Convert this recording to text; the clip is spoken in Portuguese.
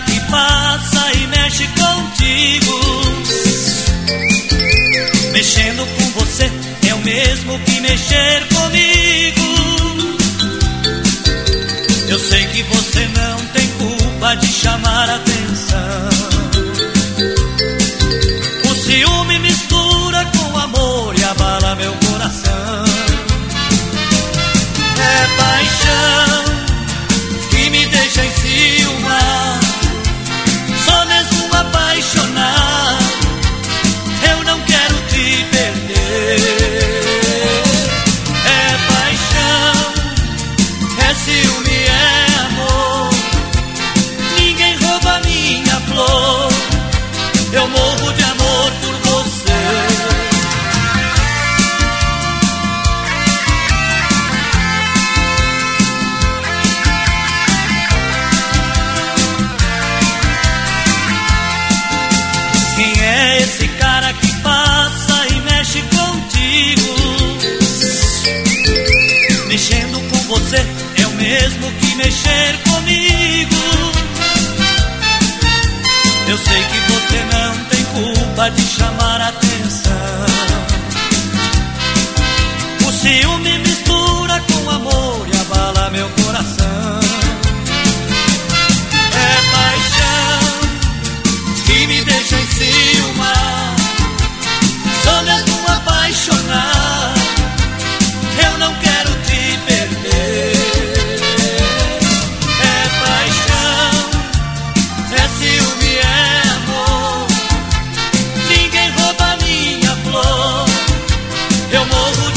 que passa e mexe contigo. Mexendo com você é o mesmo que mexer comigo. Eu sei que você não tem culpa de chamar atenção. Mexendo com você é o mesmo que mexer comigo. Eu sei que você não tem culpa de chamar atenção. O ciúme mistura com amor e abala meu coração. É paixão que me deixa em ciúma. Só mesmo apaixonar, Eu morro